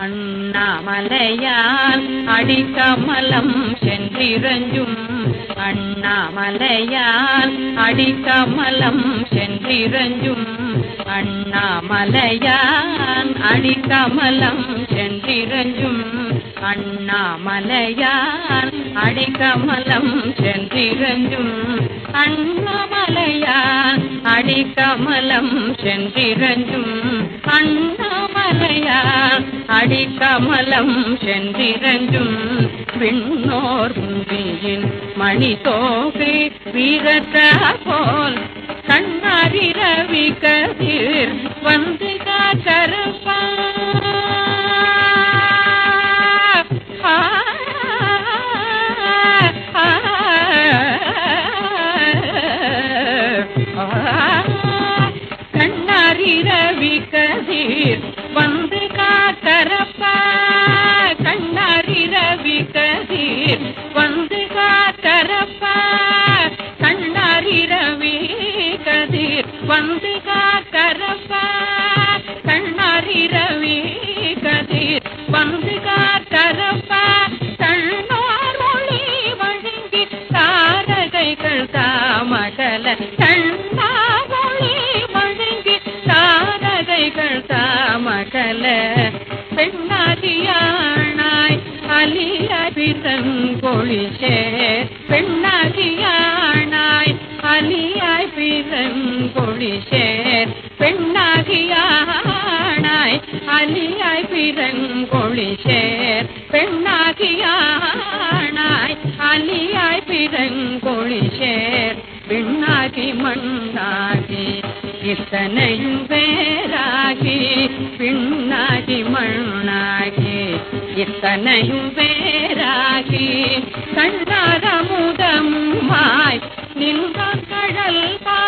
அண்ணாமலையால் அடிக்கமலம் சென்றிரஞ்சும். அண்ணாமலையால் அடிக்கமலம் சென்றிரஞ்சும். அண்ணாமலையான் அடிக்கமலம் சென்றிரஞ்சும். அண்ணாமலையான் அடிக்கமலம் சென்றிரஞ்சும். அண்ணாமலையான் அடிக்கமலம் சென்றிரஞ்சும். அண்ணா அண்ணாமலையான் அடிக்கமலம் சென்றிரஞ்சும் விண்ணோர் குந்தியின் மணி தோகை வீரத்த போல் கண்ணாரி ரவி கதிர் வந்து காக்கருப்பா கண்ணாரி ரவி கதிர் கதிர் வந்து காக்கரப்பா கண்ணாரி ரவி கதிர். வந்து காக்கரப்பா கண்ணோர் மொழி வழங்கி தாரகைகள் தாமகல கண்ணார் ஒளி வழங்கி தாரகைகள் தாமகல பெண்ணாதியானாய் அலியபிதன் கொழிசே பெண்ணாதியா கொழிசேர் பெண்ணாகியானாய் அலியாய் பிறங்கொழிசேர் பெண்ணாகியானாய் அலியாய் பிறங்கொழிசேர் பெண்ணாகி மண்ணாகி இத்தனையும் பேராகி பின்னாகி மண்ணாகி இத்தனையும் பேராகி வேறாகி மாய் நின்றான் கடல் பா